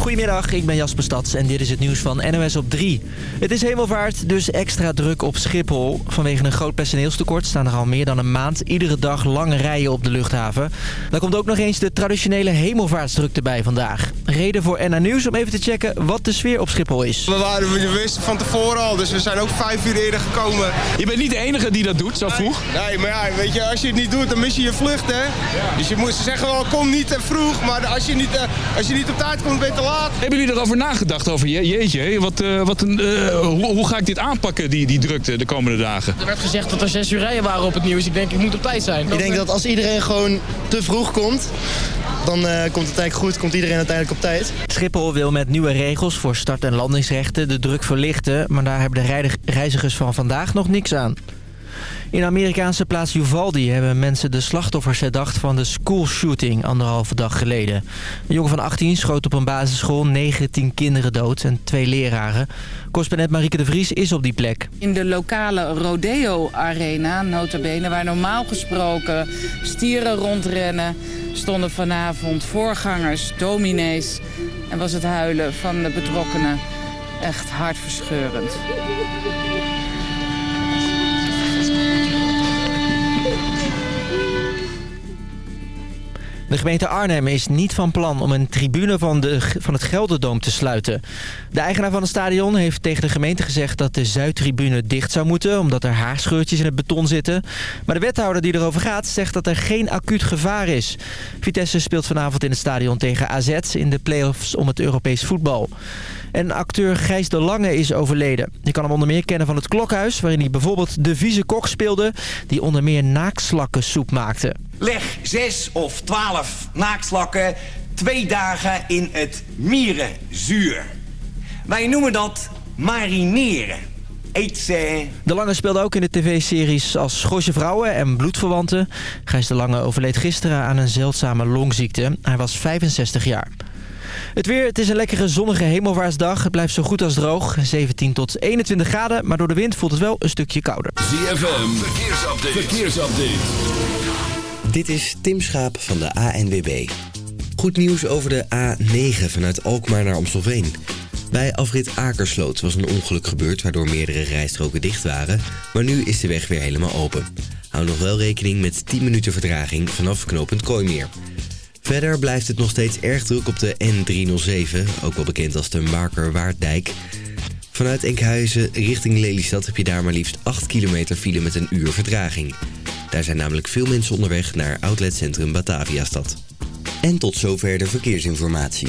Goedemiddag, ik ben Jasper Stads en dit is het nieuws van NOS op 3. Het is hemelvaart, dus extra druk op Schiphol. Vanwege een groot personeelstekort staan er al meer dan een maand... iedere dag lange rijen op de luchthaven. Daar komt ook nog eens de traditionele hemelvaartsdrukte bij vandaag. Reden voor NA Nieuws om even te checken wat de sfeer op Schiphol is. We waren we wisten van tevoren al, dus we zijn ook vijf uur eerder gekomen. Je bent niet de enige die dat doet, zo vroeg. Nee, maar ja, weet je, als je het niet doet, dan mis je je vlucht, hè. Dus je moet, ze zeggen wel, kom niet te vroeg, maar als je niet, eh, als je niet op tijd komt, ben je te laat. Hebben jullie erover nagedacht over, je, jeetje, wat, eh, wat een, eh, hoe, hoe ga ik dit aanpakken, die, die drukte, de komende dagen? Er werd gezegd dat er zes uur rijen waren op het nieuws. Ik denk, ik moet op tijd zijn. Ik denk dat als iedereen gewoon te vroeg komt, dan eh, komt het eigenlijk goed, komt iedereen uiteindelijk op tijd. Schiphol wil met nieuwe regels voor start- en landingsrechten de druk verlichten... maar daar hebben de reizigers van vandaag nog niks aan. In de Amerikaanse plaats Uvalde hebben mensen de slachtoffers herdacht van de schoolshooting anderhalve dag geleden. Een jongen van 18 schoot op een basisschool 19 kinderen dood en twee leraren. Correspondent Marieke de Vries is op die plek. In de lokale rodeo-arena, notabene, waar normaal gesproken stieren rondrennen... stonden vanavond voorgangers, dominees en was het huilen van de betrokkenen echt hartverscheurend. De gemeente Arnhem is niet van plan om een tribune van, de, van het Gelderdoom te sluiten. De eigenaar van het stadion heeft tegen de gemeente gezegd dat de Zuidtribune dicht zou moeten... omdat er haarscheurtjes in het beton zitten. Maar de wethouder die erover gaat zegt dat er geen acuut gevaar is. Vitesse speelt vanavond in het stadion tegen AZ in de play-offs om het Europees voetbal. En acteur Gijs de Lange is overleden. Je kan hem onder meer kennen van het Klokhuis... waarin hij bijvoorbeeld de vieze kok speelde... die onder meer naakslakkensoep maakte. Leg 6 of 12 naakslakken twee dagen in het mierenzuur. Wij noemen dat marineren. Eet ze... De Lange speelde ook in de tv-series als Schorse Vrouwen en Bloedverwanten. Gijs de Lange overleed gisteren aan een zeldzame longziekte. Hij was 65 jaar. Het weer, het is een lekkere zonnige hemelvaarsdag. Het blijft zo goed als droog. 17 tot 21 graden, maar door de wind voelt het wel een stukje kouder. ZFM, verkeersupdate. verkeersupdate. Dit is Tim Schaap van de ANWB. Goed nieuws over de A9 vanuit Alkmaar naar Amstelveen. Bij afrit Akersloot was een ongeluk gebeurd waardoor meerdere rijstroken dicht waren. Maar nu is de weg weer helemaal open. Hou nog wel rekening met 10 minuten vertraging vanaf knooppunt Kooimeer. Verder blijft het nog steeds erg druk op de N307, ook wel bekend als de Marker-Waarddijk. Vanuit Enkhuizen richting Lelystad heb je daar maar liefst 8 kilometer file met een uur vertraging. Daar zijn namelijk veel mensen onderweg naar outletcentrum Bataviastad. En tot zover de verkeersinformatie.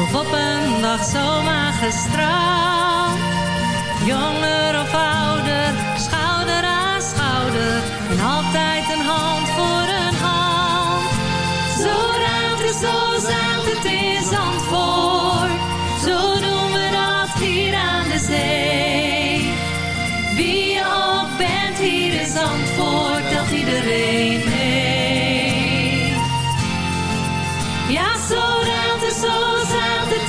of op een dag zomaar gestraald. Jonger of ouder, schouder aan schouder, en altijd een hand voor een hand. Zo ruimt het, zo zaakt het in Zandvoort. Zo doen we dat hier aan de zee. Wie je ook bent hier in Zandvoort, dat iedereen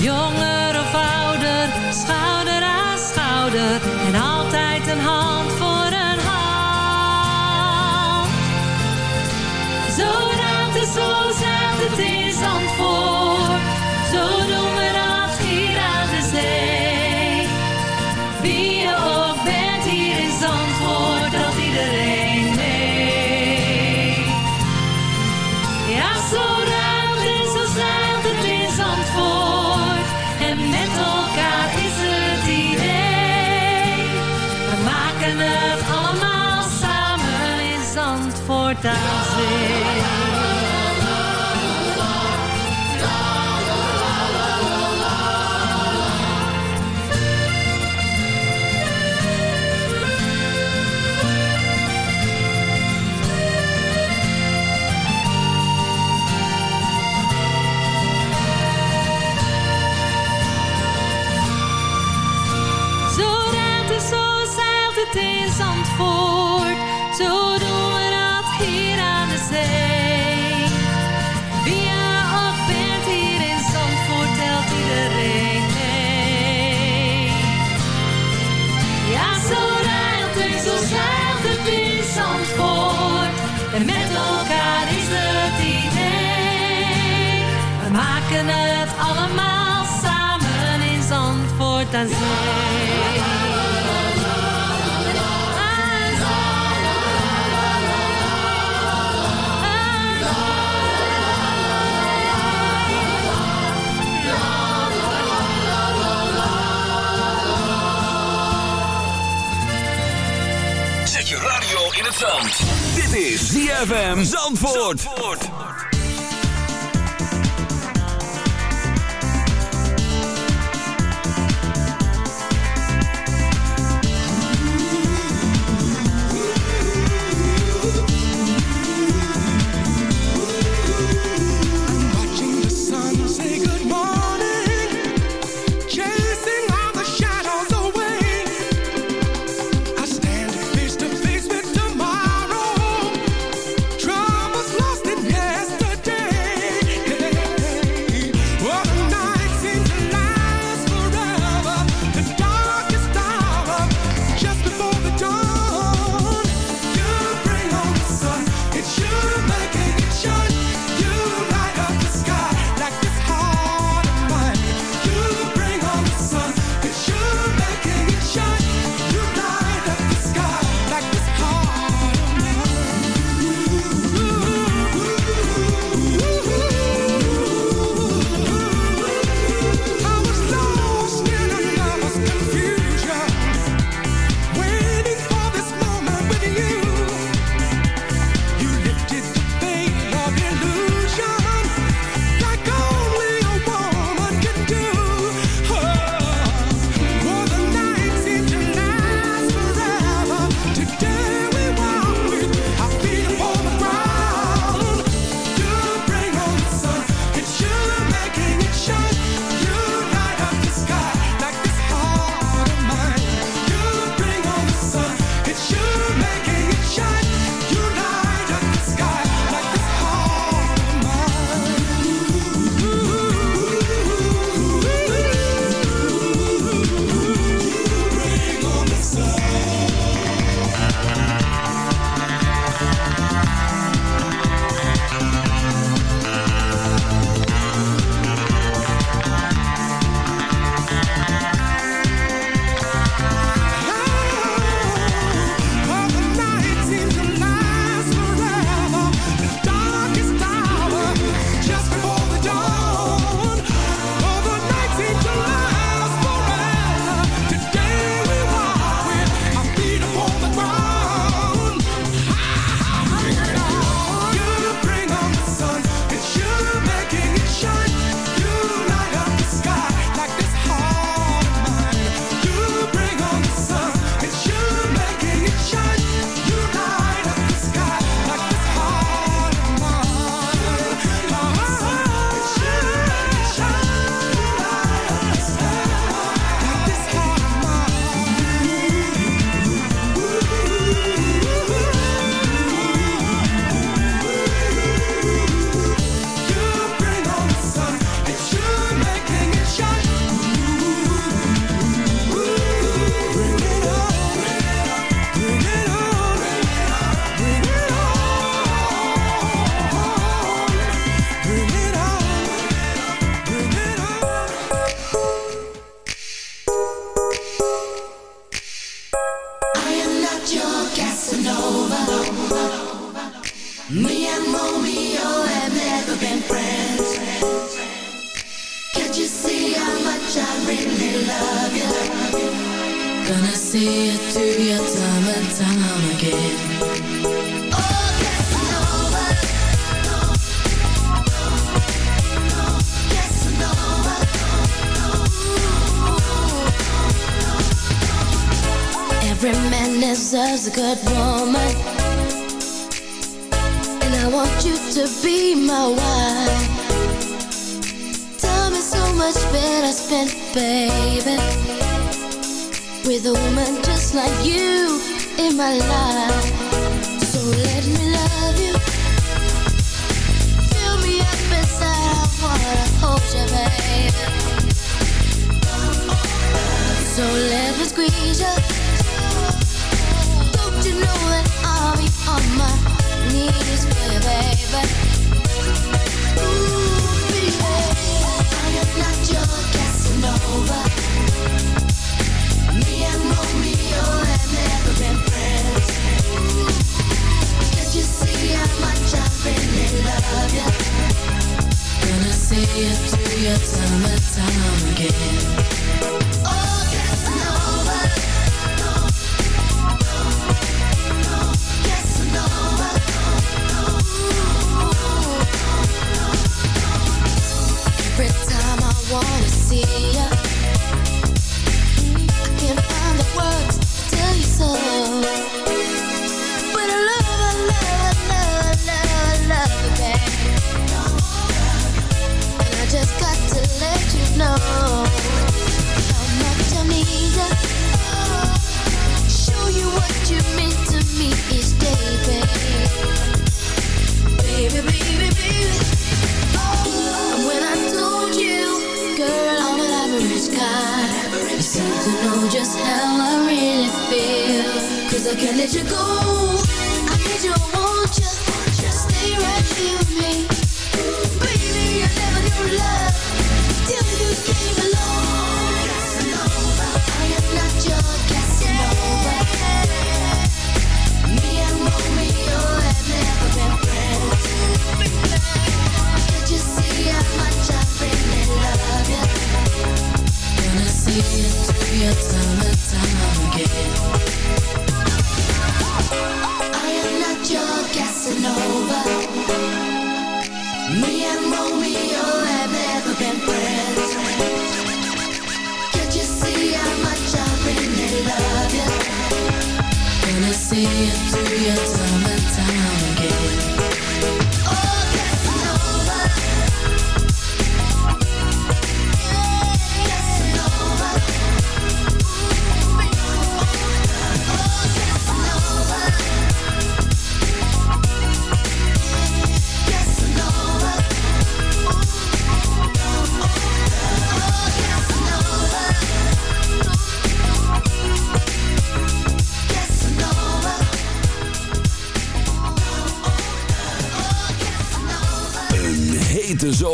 Jonger of ouder, schouder aan schouder, en altijd een hand voor een hand. Zo het, zo het in Zandvoort Zandvoort. Do your summertime again?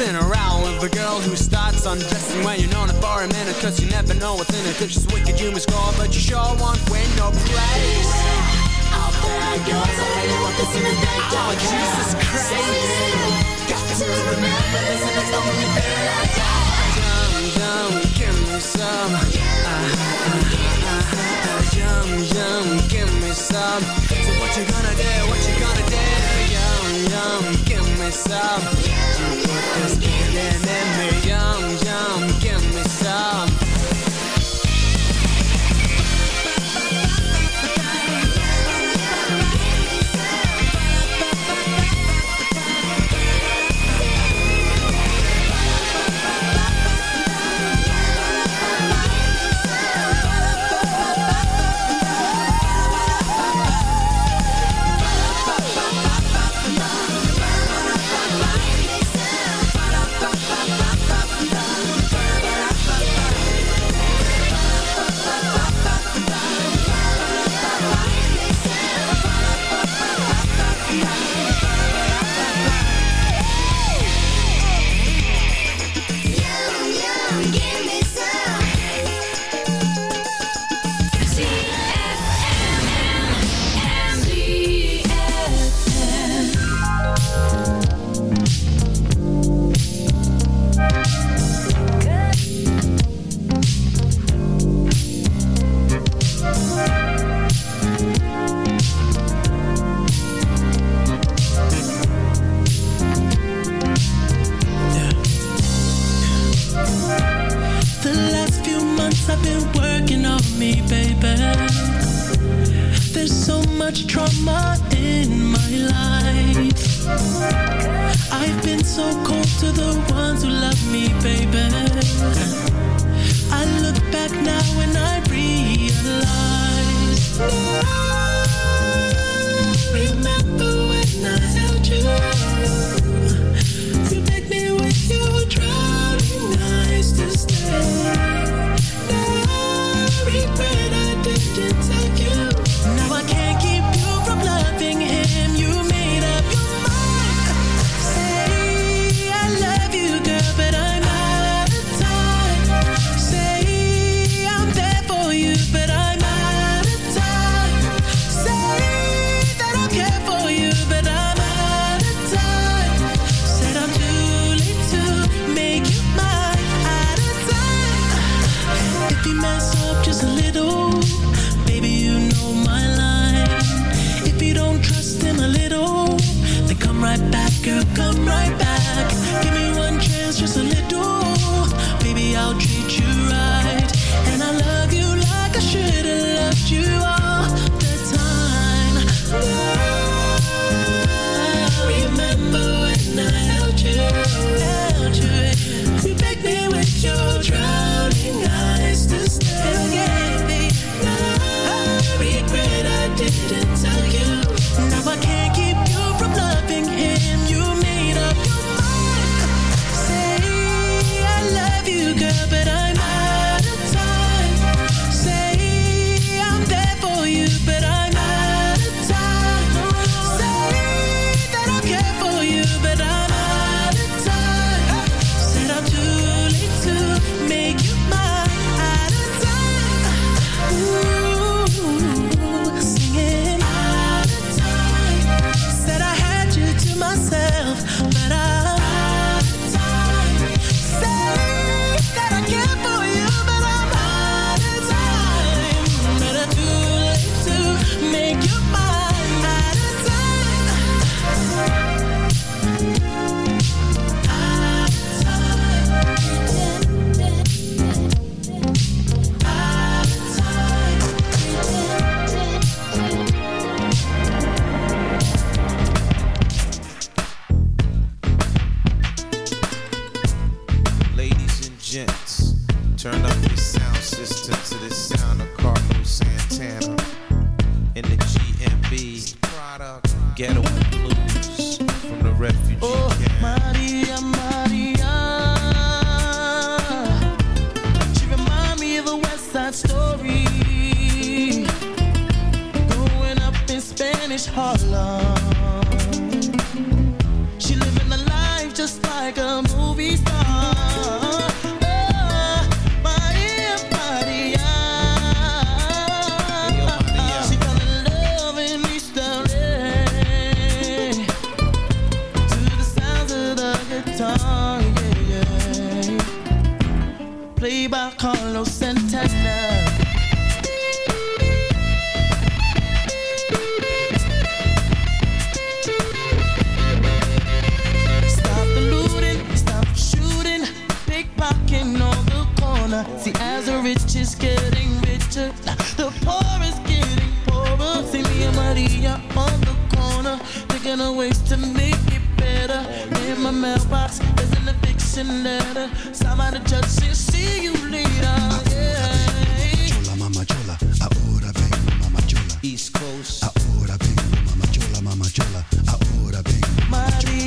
in a row of the girl who starts undressing. When you're known her for a minute Cause you never know what's in her If she's wicked you must call but you sure won't win no place. Out I want the Oh Jesus Christ. Got to remember this and it's only Yum, yum, give me some. Yum, yum, give me some. So what you gonna do, what you gonna do? Yum, yum, give me some.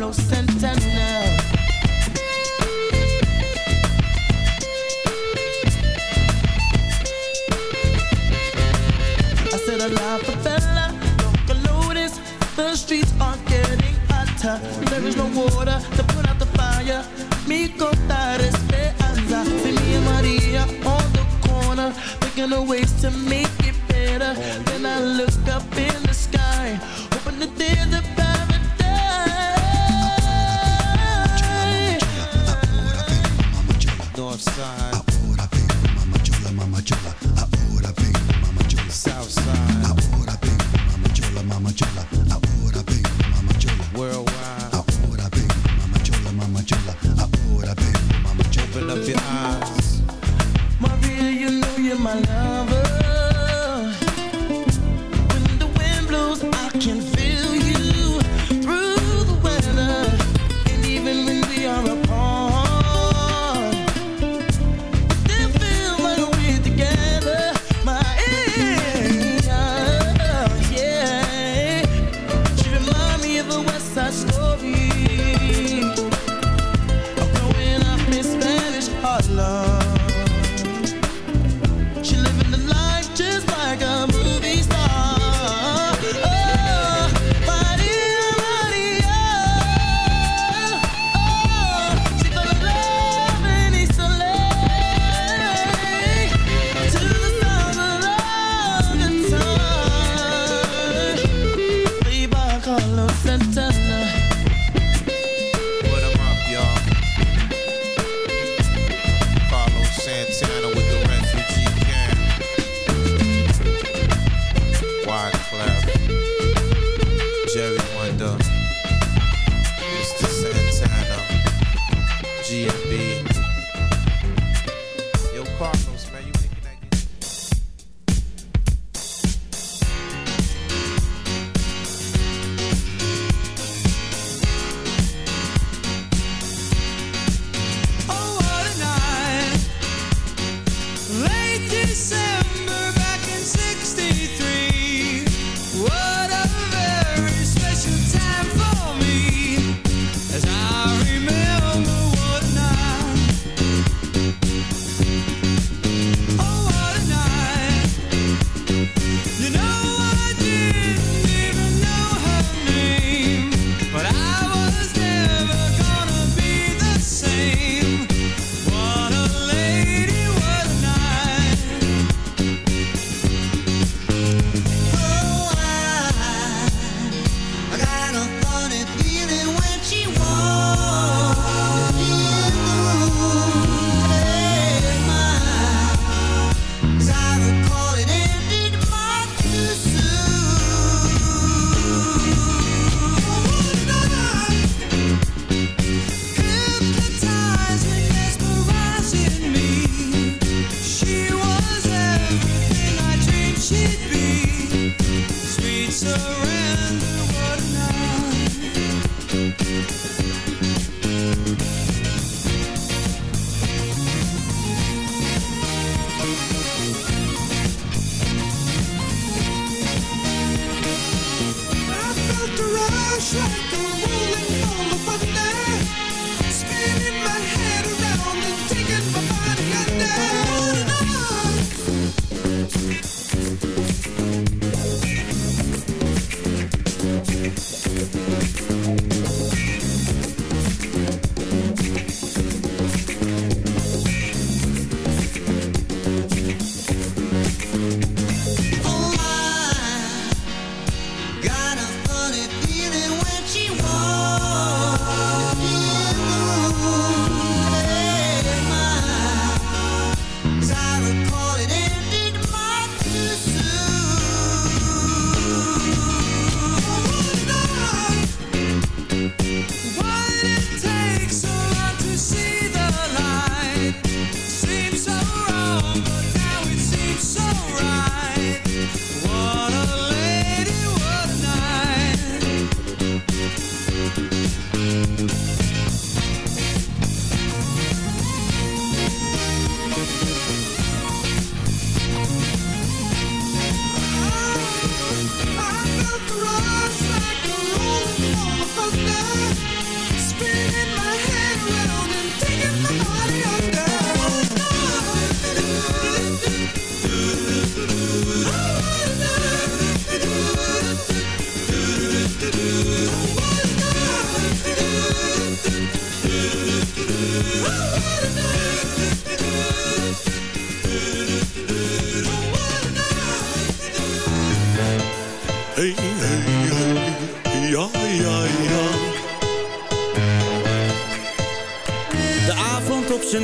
Los Sentinel. I. The streets are getting hotter. There is no water to put out the fire. See me and Maria on the corner, to me. of you.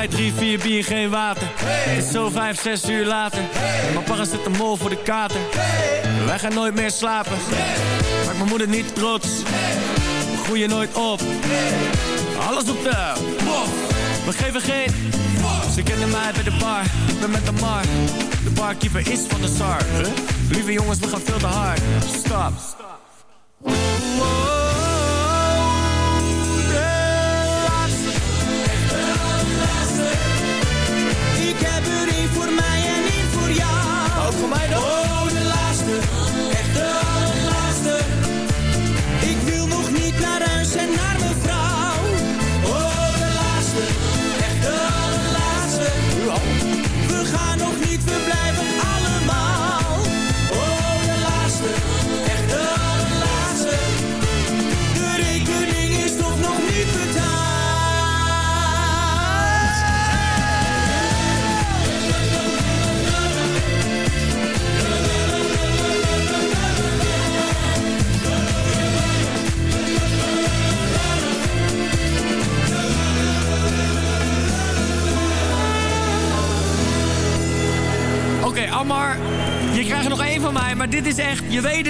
Mij drie, vier bier, geen water. Het is zo vijf, zes uur later. Mijn papa zit een mol voor de kater. Wij gaan nooit meer slapen. Maak mijn moeder niet trots. We groeien nooit op. Alles op de bof. We geven geen. Ze kennen mij bij de bar. Ik ben met de mar. De barkeeper is van de. Huh? Lieve jongens, we gaan veel te hard. Stop. Je weet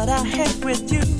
what I had with you.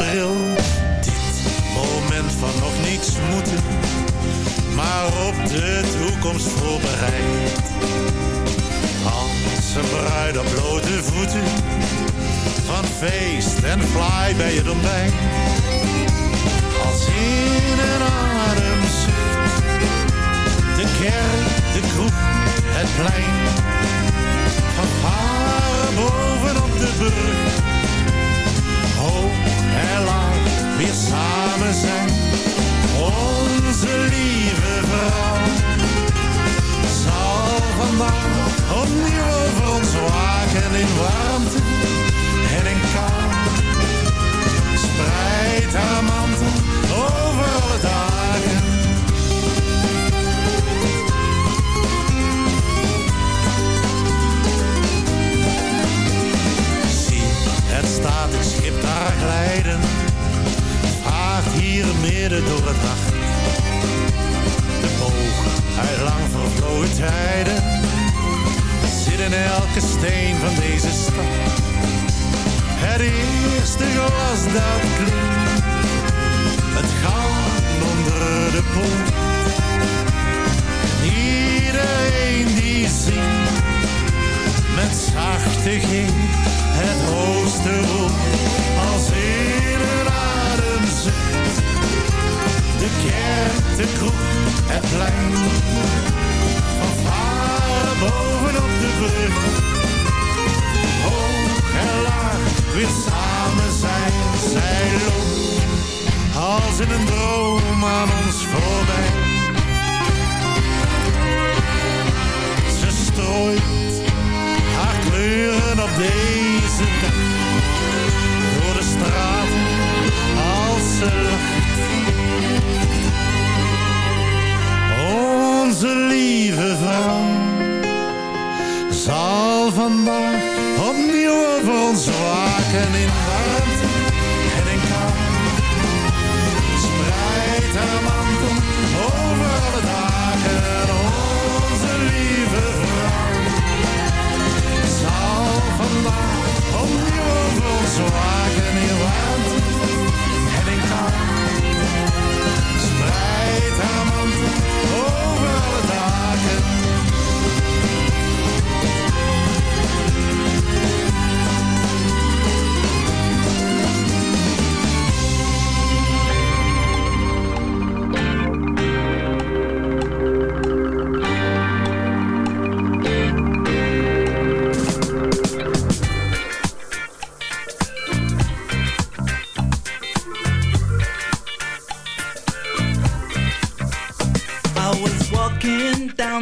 Dit moment van nog niets moeten, maar op de toekomst voorbereid. Als een bruid op blote voeten, van feest en fly bij het ontbijt. Als in een adem, de kerk, de kroeg, het plein. Van boven bovenop de brug hoog en lang weer samen zijn. Onze lieve vrouw zal vandaag opnieuw over ons wagen in warmte en in kou. Spreid haar mantel over alle dagen Vaart hier midden door het nacht. De boog uit lang vervlogen tijden zit in elke steen van deze stad. Het eerste glas dat klinkt, het galmt onder de. En iedereen die zingt, met zachte G, het woord, als in een adem zucht. De kerk, de kroeg, het plein, van varen bovenop de brug. Hoog en laag, weer samen zijn, zij loopt als in een droom aan ons voorbij. Ze strooit haar kleuren op deze dag, door de straat als ze lacht. Onze lieve vrouw zal vandaag opnieuw over ons waken in over ons waken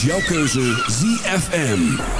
is jouw keuze ZFM.